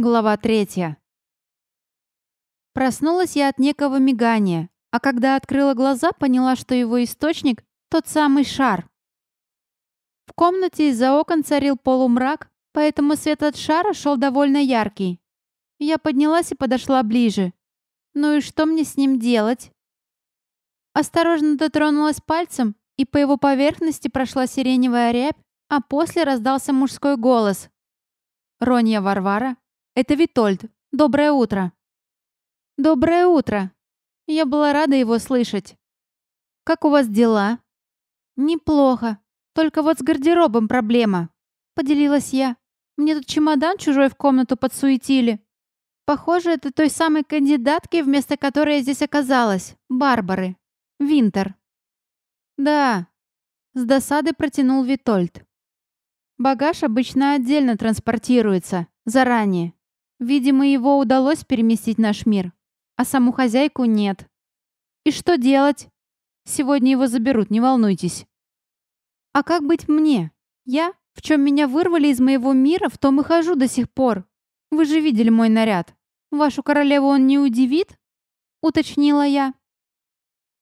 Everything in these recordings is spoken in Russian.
Глава третья. Проснулась я от некого мигания, а когда открыла глаза, поняла, что его источник — тот самый шар. В комнате из-за окон царил полумрак, поэтому свет от шара шел довольно яркий. Я поднялась и подошла ближе. Ну и что мне с ним делать? Осторожно дотронулась пальцем, и по его поверхности прошла сиреневая рябь, а после раздался мужской голос. «Ронья Варвара, это Витольд. Доброе утро». «Доброе утро». Я была рада его слышать. «Как у вас дела?» «Неплохо. Только вот с гардеробом проблема», — поделилась я. «Мне тут чемодан чужой в комнату подсуетили. Похоже, это той самой кандидатки, вместо которой я здесь оказалась. Барбары. Винтер». «Да», — с досадой протянул Витольд. «Багаж обычно отдельно транспортируется, заранее. Видимо, его удалось переместить наш мир, а саму хозяйку нет. И что делать? Сегодня его заберут, не волнуйтесь. А как быть мне? Я, в чем меня вырвали из моего мира, в том и хожу до сих пор. Вы же видели мой наряд. Вашу королеву он не удивит? Уточнила я.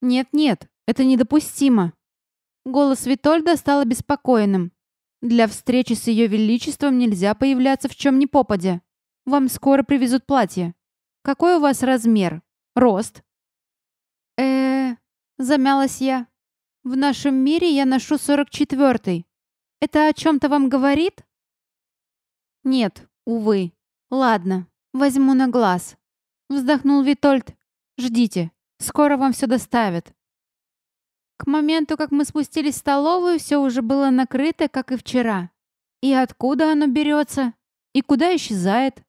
Нет-нет, это недопустимо. Голос Витольда стал обеспокоенным. Для встречи с ее величеством нельзя появляться в чем ни попадя. Вам скоро привезут платье. Какой у вас размер? Рост?» э замялась я. «В нашем мире я ношу 44-й. Это о чем-то вам говорит?» «Нет, увы. Ладно, возьму на глаз». Вздохнул Витольд. «Ждите, скоро вам все доставят». К моменту, как мы спустились в столовую, все уже было накрыто, как и вчера. И откуда оно берется? И куда исчезает?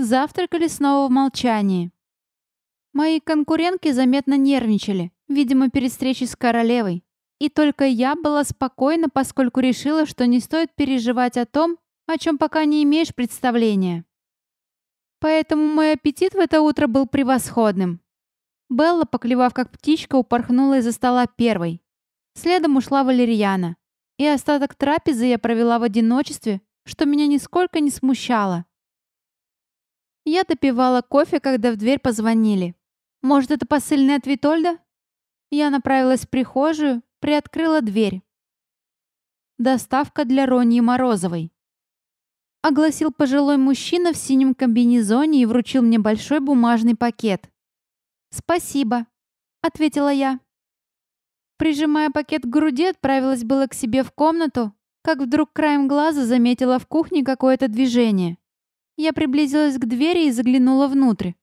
Завтракали снова в молчании. Мои конкурентки заметно нервничали, видимо, перед встречей с королевой. И только я была спокойна, поскольку решила, что не стоит переживать о том, о чем пока не имеешь представления. Поэтому мой аппетит в это утро был превосходным. Белла, поклевав как птичка, упорхнула из-за стола первой. Следом ушла Валерьяна. И остаток трапезы я провела в одиночестве, что меня нисколько не смущало. Я допивала кофе, когда в дверь позвонили. Может, это посыльный от Витольда? Я направилась в прихожую, приоткрыла дверь. Доставка для Роньи Морозовой. Огласил пожилой мужчина в синем комбинезоне и вручил мне большой бумажный пакет. «Спасибо», — ответила я. Прижимая пакет к груди, отправилась было к себе в комнату, как вдруг краем глаза заметила в кухне какое-то движение. Я приблизилась к двери и заглянула внутрь.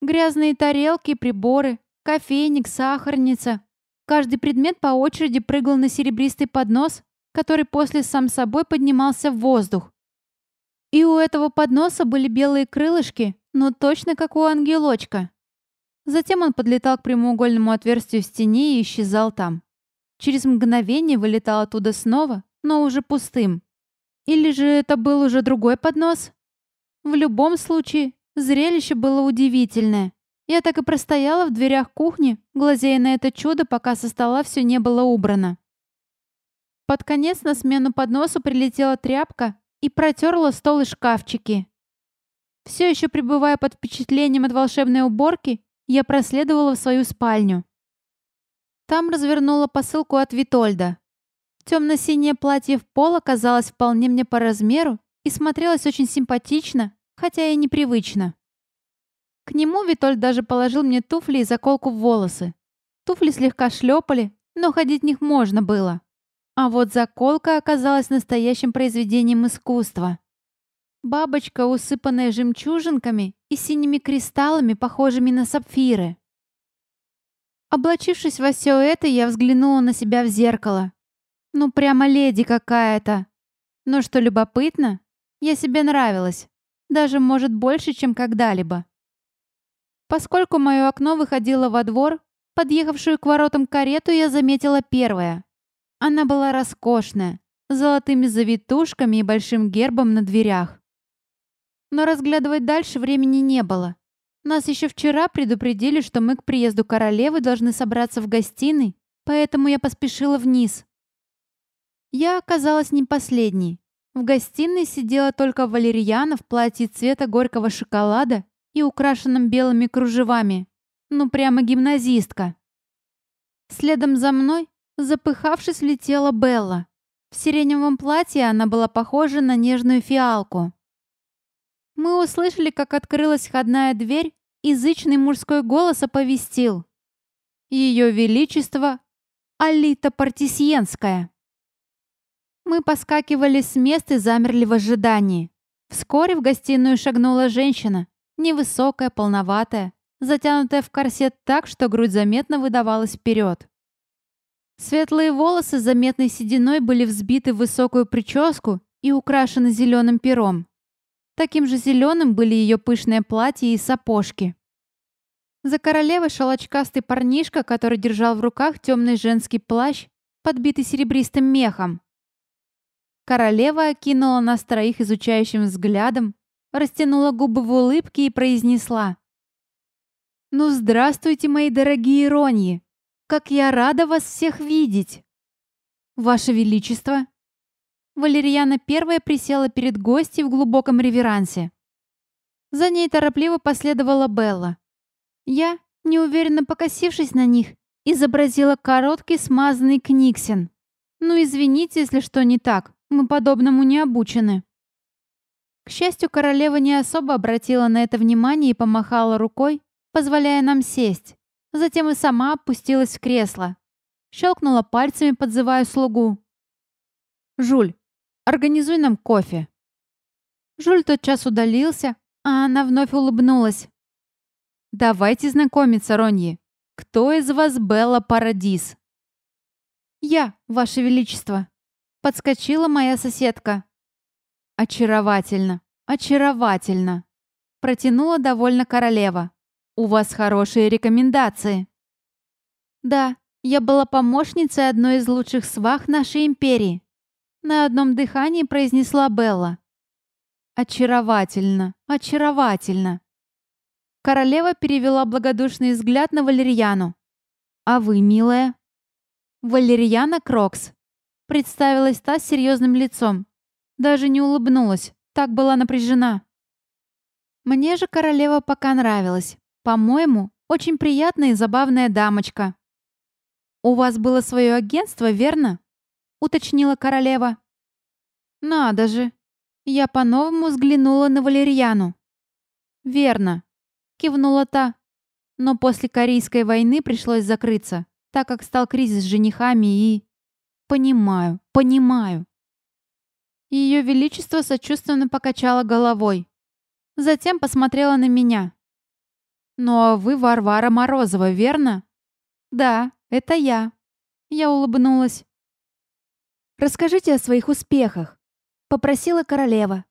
Грязные тарелки, приборы, кофейник, сахарница. Каждый предмет по очереди прыгал на серебристый поднос, который после сам собой поднимался в воздух. И у этого подноса были белые крылышки, но точно как у ангелочка. Затем он подлетал к прямоугольному отверстию в стене и исчезал там. Через мгновение вылетал оттуда снова, но уже пустым. Или же это был уже другой поднос? В любом случае, зрелище было удивительное. Я так и простояла в дверях кухни, глазея на это чудо, пока со стола все не было убрано. Под конец на смену подносу прилетела тряпка и протерла стол и шкафчики. Все еще пребывая под впечатлением от волшебной уборки, я проследовала в свою спальню. Там развернула посылку от Витольда. Темно-синее платье в пол оказалось вполне мне по размеру и смотрелось очень симпатично, хотя и непривычно. К нему Витоль даже положил мне туфли и заколку в волосы. Туфли слегка шлепали, но ходить в них можно было. А вот заколка оказалась настоящим произведением искусства. Бабочка, усыпанная жемчужинками и синими кристаллами, похожими на сапфиры. Облачившись во все это, я взглянула на себя в зеркало. Ну, прямо леди какая-то. Но что любопытно, я себе нравилась. Даже, может, больше, чем когда-либо. Поскольку мое окно выходило во двор, подъехавшую к воротам карету я заметила первая. Она была роскошная, с золотыми завитушками и большим гербом на дверях. Но разглядывать дальше времени не было. Нас еще вчера предупредили, что мы к приезду королевы должны собраться в гостиной, поэтому я поспешила вниз. Я оказалась не последней. В гостиной сидела только Валерьяна в платье цвета горького шоколада и украшенном белыми кружевами. Ну, прямо гимназистка. Следом за мной, запыхавшись, летела Белла. В сиреневом платье она была похожа на нежную фиалку. Мы услышали, как открылась входная дверь, и зычный мужской голос оповестил. Ее Величество Алита Партисьенская. Мы поскакивали с мест и замерли в ожидании. Вскоре в гостиную шагнула женщина, невысокая, полноватая, затянутая в корсет так, что грудь заметно выдавалась вперед. Светлые волосы с заметной сединой были взбиты в высокую прическу и украшены зеленым пером. Таким же зеленым были ее пышное платье и сапожки. За королевой шел очкастый парнишка, который держал в руках темный женский плащ, подбитый серебристым мехом. Королева окинула нас троих изучающим взглядом, растянула губы в улыбке и произнесла. «Ну, здравствуйте, мои дорогие Роньи! Как я рада вас всех видеть!» «Ваше Величество!» Валерьяна первая присела перед гостьей в глубоком реверансе. За ней торопливо последовала Белла. Я, неуверенно покосившись на них, изобразила короткий смазанный книгсен. Ну, извините, если что не так, мы подобному не обучены. К счастью, королева не особо обратила на это внимание и помахала рукой, позволяя нам сесть. Затем и сама опустилась в кресло. Щелкнула пальцами, подзывая слугу. «Жуль, организуй нам кофе». Жуль тотчас удалился, а она вновь улыбнулась. «Давайте знакомиться, Роньи. Кто из вас Белла Парадис?» «Я, Ваше Величество», — подскочила моя соседка. «Очаровательно, очаровательно», — протянула довольно королева. «У вас хорошие рекомендации». «Да, я была помощницей одной из лучших свах нашей империи», — на одном дыхании произнесла Белла. «Очаровательно, очаровательно», Королева перевела благодушный взгляд на Валерьяну. «А вы, милая?» «Валерьяна Крокс», — представилась та с серьезным лицом. Даже не улыбнулась, так была напряжена. Мне же королева пока нравилась. По-моему, очень приятная и забавная дамочка. «У вас было свое агентство, верно?» — уточнила королева. «Надо же!» Я по-новому взглянула на Валерьяну. «Верно кивнула та. Но после Корейской войны пришлось закрыться, так как стал кризис с женихами и... Понимаю, понимаю. Ее Величество сочувственно покачало головой. Затем посмотрела на меня. «Ну а вы Варвара Морозова, верно?» «Да, это я». Я улыбнулась. «Расскажите о своих успехах», — попросила королева.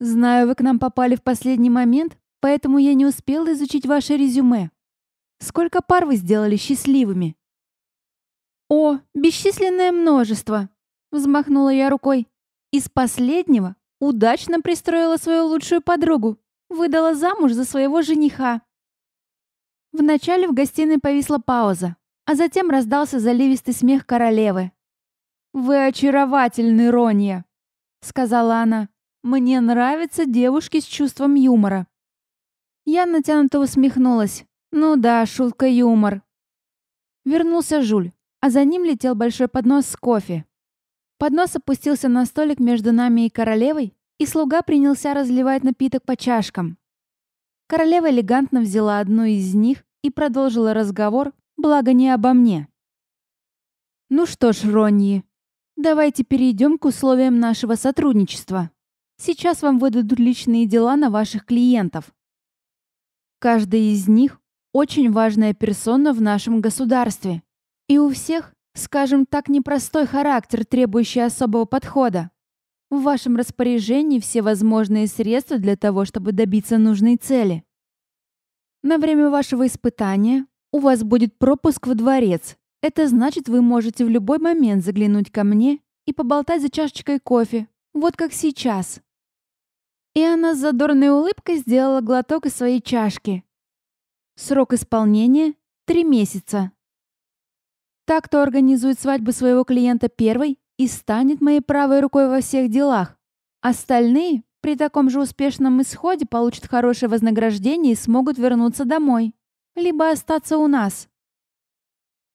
«Знаю, вы к нам попали в последний момент, поэтому я не успела изучить ваше резюме. Сколько пар вы сделали счастливыми?» «О, бесчисленное множество!» — взмахнула я рукой. «Из последнего удачно пристроила свою лучшую подругу, выдала замуж за своего жениха». Вначале в гостиной повисла пауза, а затем раздался заливистый смех королевы. «Вы очаровательны, Ронья!» — сказала она. «Мне нравятся девушки с чувством юмора». Я натянуто усмехнулась. Ну да, шутка юмор. Вернулся Жуль, а за ним летел большой поднос с кофе. Поднос опустился на столик между нами и королевой, и слуга принялся разливать напиток по чашкам. Королева элегантно взяла одну из них и продолжила разговор, благо не обо мне. «Ну что ж, Ронни, давайте перейдем к условиям нашего сотрудничества. Сейчас вам выдадут личные дела на ваших клиентов. Каждый из них очень важная персона в нашем государстве. И у всех, скажем так, непростой характер, требующий особого подхода. В вашем распоряжении все возможные средства для того, чтобы добиться нужной цели. На время вашего испытания у вас будет пропуск в дворец. Это значит, вы можете в любой момент заглянуть ко мне и поболтать за чашечкой кофе, вот как сейчас. И она с задорной улыбкой сделала глоток из своей чашки. Срок исполнения — три месяца. Так, кто организует свадьбу своего клиента первой и станет моей правой рукой во всех делах. Остальные при таком же успешном исходе получат хорошее вознаграждение и смогут вернуться домой, либо остаться у нас.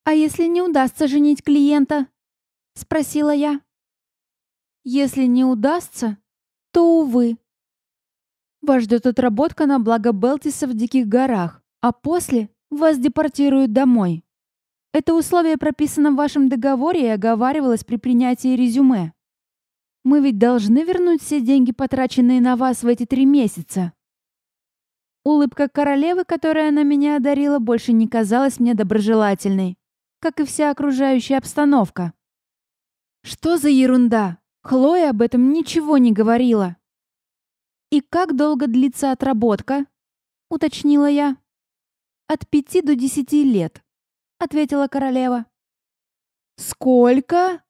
«А если не удастся женить клиента?» — спросила я. «Если не удастся, то, увы. Вас ждет отработка на благо Белтиса в Диких горах, а после вас депортируют домой. Это условие прописано в вашем договоре и оговаривалось при принятии резюме. Мы ведь должны вернуть все деньги, потраченные на вас в эти три месяца. Улыбка королевы, которая она меня одарила, больше не казалась мне доброжелательной, как и вся окружающая обстановка. Что за ерунда? Хлоя об этом ничего не говорила. «И как долго длится отработка?» — уточнила я. «От пяти до десяти лет», — ответила королева. «Сколько?»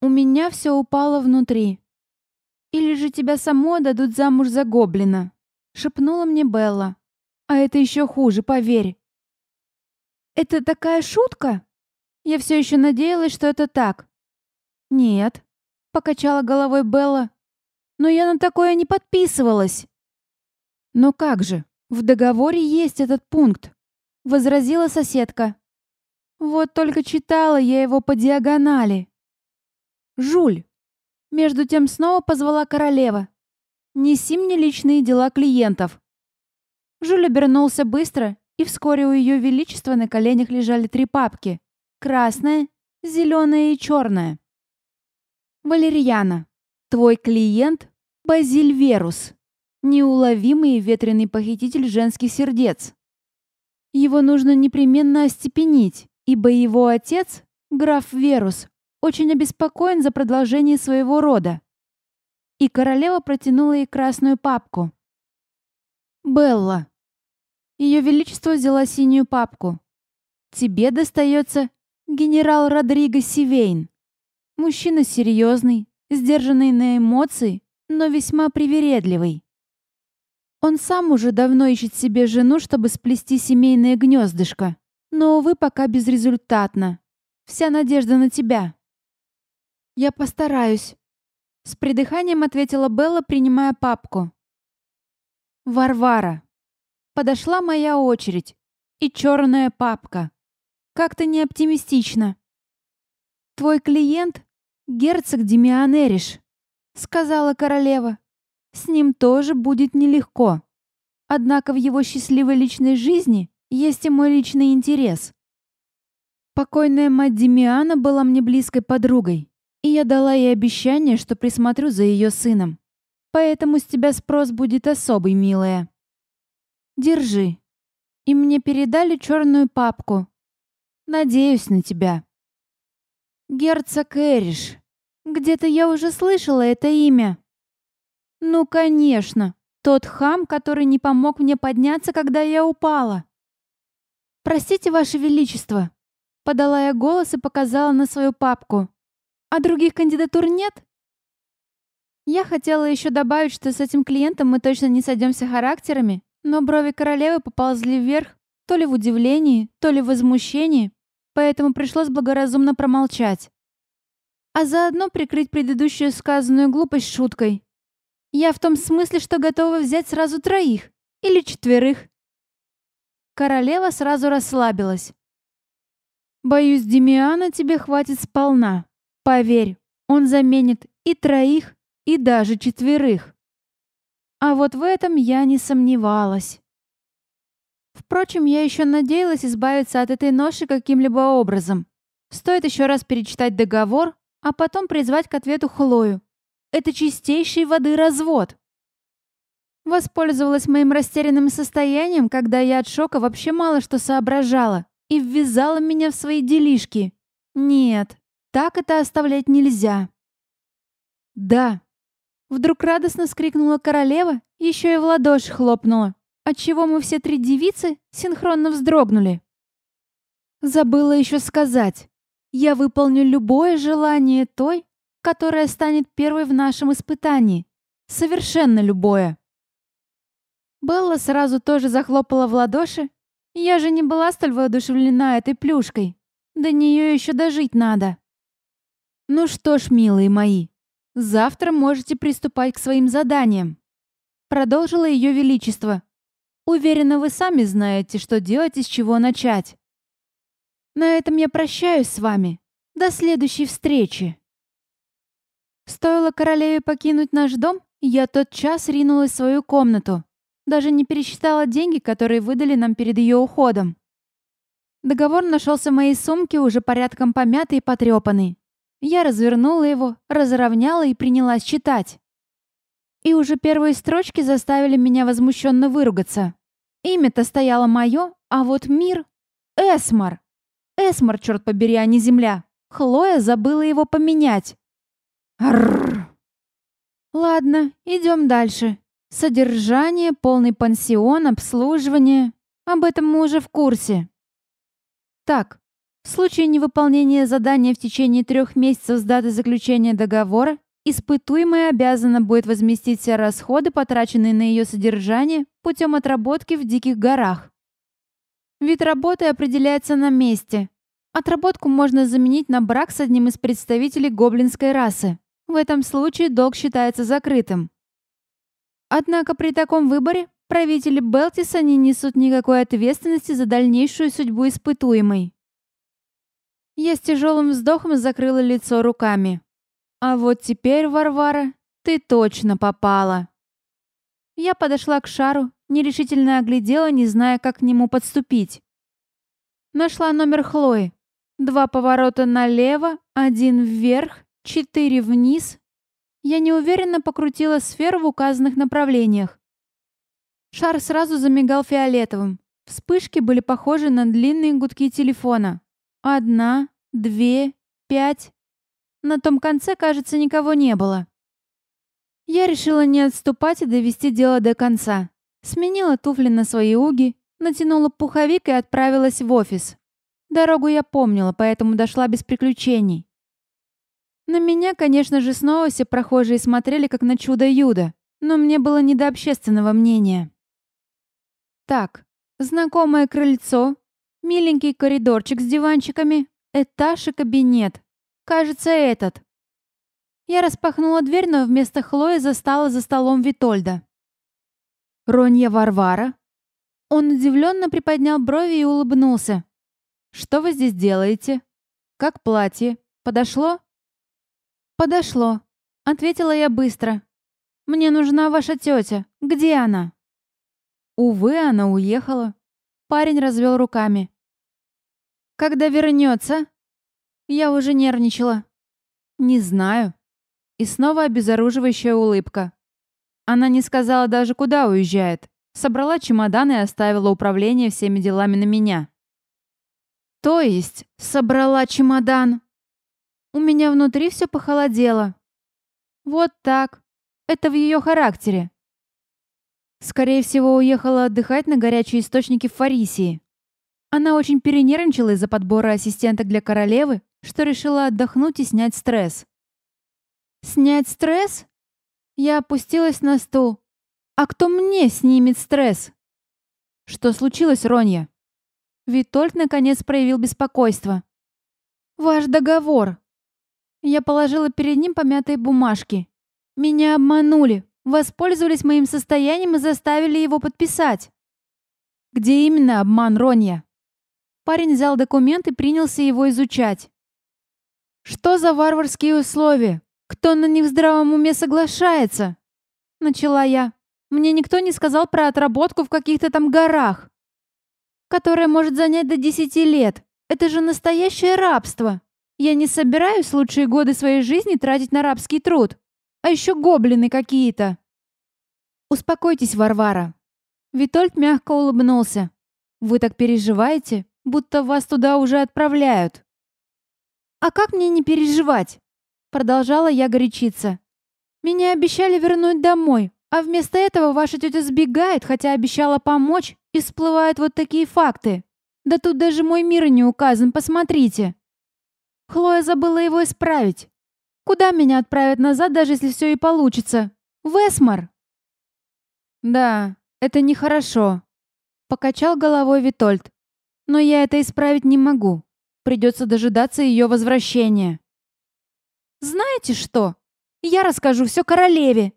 У меня все упало внутри. «Или же тебя само дадут замуж за гоблина», — шепнула мне Белла. «А это еще хуже, поверь». «Это такая шутка?» Я все еще надеялась, что это так. «Нет», — покачала головой Белла. «Но я на такое не подписывалась». «Но как же? В договоре есть этот пункт», — возразила соседка. «Вот только читала я его по диагонали». «Жуль!» Между тем снова позвала королева. «Неси мне личные дела клиентов». Жуль обернулся быстро, и вскоре у ее величества на коленях лежали три папки. Красная, зеленая и черная. «Валерьяна, твой клиент — Базиль Верус, неуловимый и ветреный похититель женских сердец. Его нужно непременно остепенить, ибо его отец, граф Верус, очень обеспокоен за продолжение своего рода. И королева протянула ей красную папку. «Белла». Ее Величество взяла синюю папку. «Тебе достается генерал Родриго Сивейн. Мужчина серьезный, сдержанный на эмоции, но весьма привередливый. Он сам уже давно ищет себе жену, чтобы сплести семейное гнездышко. Но, увы, пока безрезультатно. Вся надежда на тебя. «Я постараюсь», — с придыханием ответила Белла, принимая папку. «Варвара. Подошла моя очередь. И черная папка. Как-то не оптимистично. Твой клиент — герцог Демиан Эриш», — сказала королева. «С ним тоже будет нелегко. Однако в его счастливой личной жизни есть и мой личный интерес». Покойная мать Демиана была мне близкой подругой. И я дала ей обещание, что присмотрю за ее сыном. Поэтому с тебя спрос будет особый, милая. Держи. И мне передали черную папку. Надеюсь на тебя. Герцог Эриш. Где-то я уже слышала это имя. Ну, конечно. Тот хам, который не помог мне подняться, когда я упала. «Простите, Ваше Величество», — подала я голос и показала на свою папку. А других кандидатур нет? Я хотела еще добавить, что с этим клиентом мы точно не сойдемся характерами, но брови королевы поползли вверх, то ли в удивлении, то ли в возмущении, поэтому пришлось благоразумно промолчать. А заодно прикрыть предыдущую сказанную глупость шуткой. Я в том смысле, что готова взять сразу троих или четверых. Королева сразу расслабилась. «Боюсь, Демиана тебе хватит сполна», Поверь, он заменит и троих, и даже четверых. А вот в этом я не сомневалась. Впрочем, я еще надеялась избавиться от этой ноши каким-либо образом. Стоит еще раз перечитать договор, а потом призвать к ответу Хлою. Это чистейшей воды развод. Воспользовалась моим растерянным состоянием, когда я от шока вообще мало что соображала, и ввязала меня в свои делишки. Нет, так это оставлять нельзя. Да. Вдруг радостно скрикнула королева, еще и в ладоши хлопнула, отчего мы все три девицы синхронно вздрогнули. Забыла еще сказать. Я выполню любое желание той, которая станет первой в нашем испытании. Совершенно любое. Белла сразу тоже захлопала в ладоши. Я же не была столь воодушевлена этой плюшкой. До нее еще дожить надо. Ну что ж, милые мои, завтра можете приступать к своим заданиям. Продолжило ее величество. Уверена, вы сами знаете, что делать и с чего начать. На этом я прощаюсь с вами. До следующей встречи. Стоило королеве покинуть наш дом, я тот час ринулась в свою комнату. Даже не пересчитала деньги, которые выдали нам перед ее уходом. Договор нашелся в моей сумке, уже порядком помятый и потрепанный. Я развернула его, разровняла и принялась читать. И уже первые строчки заставили меня возмущенно выругаться. Имя-то стояло мое, а вот мир — Эсмар. Эсмар, черт побери, а не земля. Хлоя забыла его поменять. Рррр. Ладно, идем дальше. Содержание, полный пансион, обслуживание. Об этом мы уже в курсе. Так, в случае невыполнения задания в течение трех месяцев с даты заключения договора, испытуемая обязана будет возместить все расходы, потраченные на ее содержание, путем отработки в диких горах. Вид работы определяется на месте. Отработку можно заменить на брак с одним из представителей гоблинской расы. В этом случае долг считается закрытым. Однако при таком выборе правители Белтиса не несут никакой ответственности за дальнейшую судьбу испытуемой. Я с тяжелым вздохом закрыла лицо руками. А вот теперь, Варвара, ты точно попала. Я подошла к шару, нерешительно оглядела, не зная, как к нему подступить. Нашла номер Хлои. Два поворота налево, один вверх, четыре вниз. Я неуверенно покрутила сферу в указанных направлениях. Шар сразу замигал фиолетовым. Вспышки были похожи на длинные гудки телефона. Одна, две, пять. На том конце, кажется, никого не было. Я решила не отступать и довести дело до конца. Сменила туфли на свои уги, натянула пуховик и отправилась в офис. Дорогу я помнила, поэтому дошла без приключений. На меня, конечно же, снова все прохожие смотрели как на чудо-юдо, но мне было не до общественного мнения. Так, знакомое крыльцо, миленький коридорчик с диванчиками, этаж и кабинет. Кажется, этот. Я распахнула дверь, но вместо Хлои застала за столом Витольда. «Ронья Варвара?» Он удивленно приподнял брови и улыбнулся. «Что вы здесь делаете? Как платье? Подошло?» «Подошло», — ответила я быстро. «Мне нужна ваша тетя. Где она?» Увы, она уехала. Парень развел руками. «Когда вернется?» Я уже нервничала. «Не знаю». И снова обезоруживающая улыбка. Она не сказала даже, куда уезжает. Собрала чемодан и оставила управление всеми делами на меня. То есть, собрала чемодан. У меня внутри все похолодело. Вот так. Это в ее характере. Скорее всего, уехала отдыхать на горячие источники в Фарисии. Она очень перенервничала из-за подбора ассистенток для королевы, что решила отдохнуть и снять стресс. «Снять стресс?» Я опустилась на стул. «А кто мне снимет стресс?» «Что случилось, Ронья?» Витольд наконец проявил беспокойство. «Ваш договор». Я положила перед ним помятые бумажки. «Меня обманули, воспользовались моим состоянием и заставили его подписать». «Где именно обман, Ронья?» Парень взял документ и принялся его изучать. «Что за варварские условия? Кто на них в здравом уме соглашается?» Начала я. «Мне никто не сказал про отработку в каких-то там горах которое может занять до 10 лет. Это же настоящее рабство. Я не собираюсь лучшие годы своей жизни тратить на рабский труд. А еще гоблины какие-то. Успокойтесь, Варвара. Витольд мягко улыбнулся. Вы так переживаете, будто вас туда уже отправляют. А как мне не переживать? Продолжала я горячиться. Меня обещали вернуть домой, а вместо этого ваша тетя сбегает, хотя обещала помочь, и всплывают вот такие факты. Да тут даже мой мир не указан, посмотрите. Хлоя забыла его исправить. Куда меня отправят назад, даже если все и получится? В Эсмар. Да, это нехорошо. Покачал головой Витольд. Но я это исправить не могу. Придется дожидаться ее возвращения. Знаете что? Я расскажу все королеве!»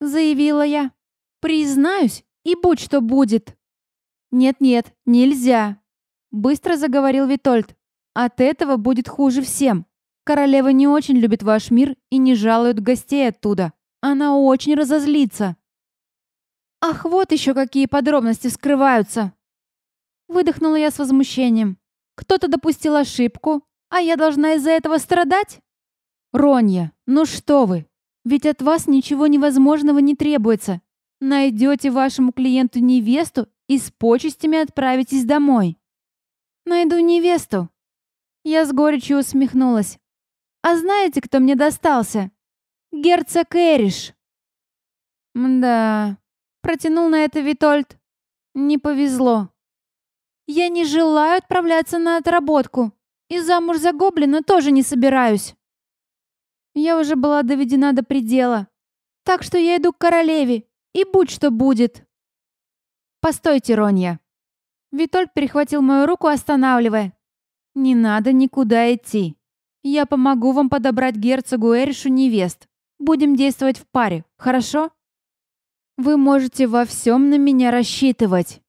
Заявила я. «Признаюсь, и будь что будет!» «Нет-нет, нельзя!» Быстро заговорил Витольд. «От этого будет хуже всем. Королева не очень любит ваш мир и не жалует гостей оттуда. Она очень разозлится». «Ах, вот еще какие подробности скрываются!» Выдохнула я с возмущением. «Кто-то допустил ошибку, а я должна из-за этого страдать?» «Ронья, ну что вы! Ведь от вас ничего невозможного не требуется. Найдете вашему клиенту невесту и с почестями отправитесь домой». «Найду невесту». Я с горечью усмехнулась. «А знаете, кто мне достался? Герцог Эриш». «Мда...» — протянул на это Витольд. «Не повезло. Я не желаю отправляться на отработку. И замуж за гоблина тоже не собираюсь. Я уже была доведена до предела. Так что я иду к королеве, и будь что будет. Постойте, Ронья. Витольд перехватил мою руку, останавливая. Не надо никуда идти. Я помогу вам подобрать герцогу Эришу невест. Будем действовать в паре, хорошо? Вы можете во всем на меня рассчитывать.